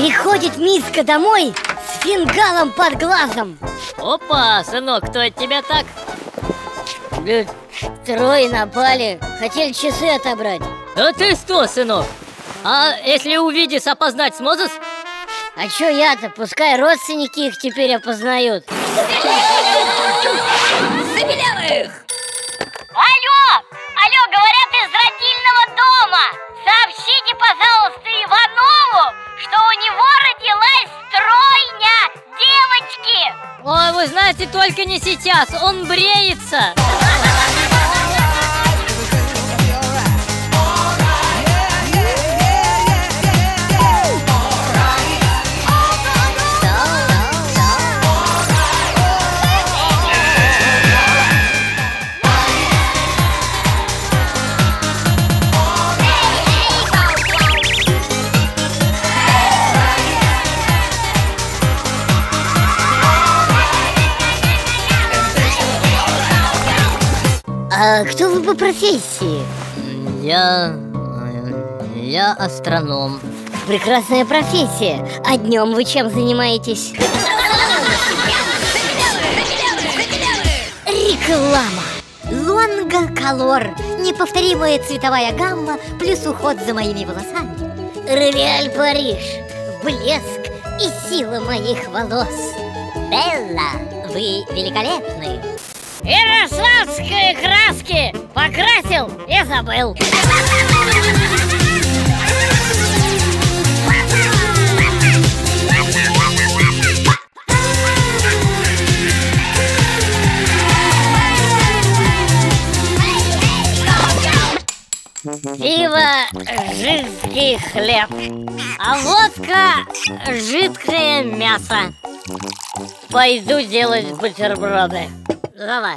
Миска домой с фингалом под глазом Опа, сынок, кто от тебя так? Да трое напали, хотели часы отобрать А ты что, сынок? А если увидишь, опознать сможешь? А чё я-то, пускай родственники их теперь опознают вы знаете, только не сейчас, он бреется А кто вы по профессии? Я... я астроном. Прекрасная профессия. А днем вы чем занимаетесь? Реклама. Лонга Колор. Неповторимая цветовая гамма Плюс уход за моими волосами. Реаль Париж. Блеск и сила моих волос. Белла, вы великолепны Ярославские краски покрасил и забыл. Пиво – жидкий хлеб А водка – жидкое мясо Пойду делать бутерброды Давай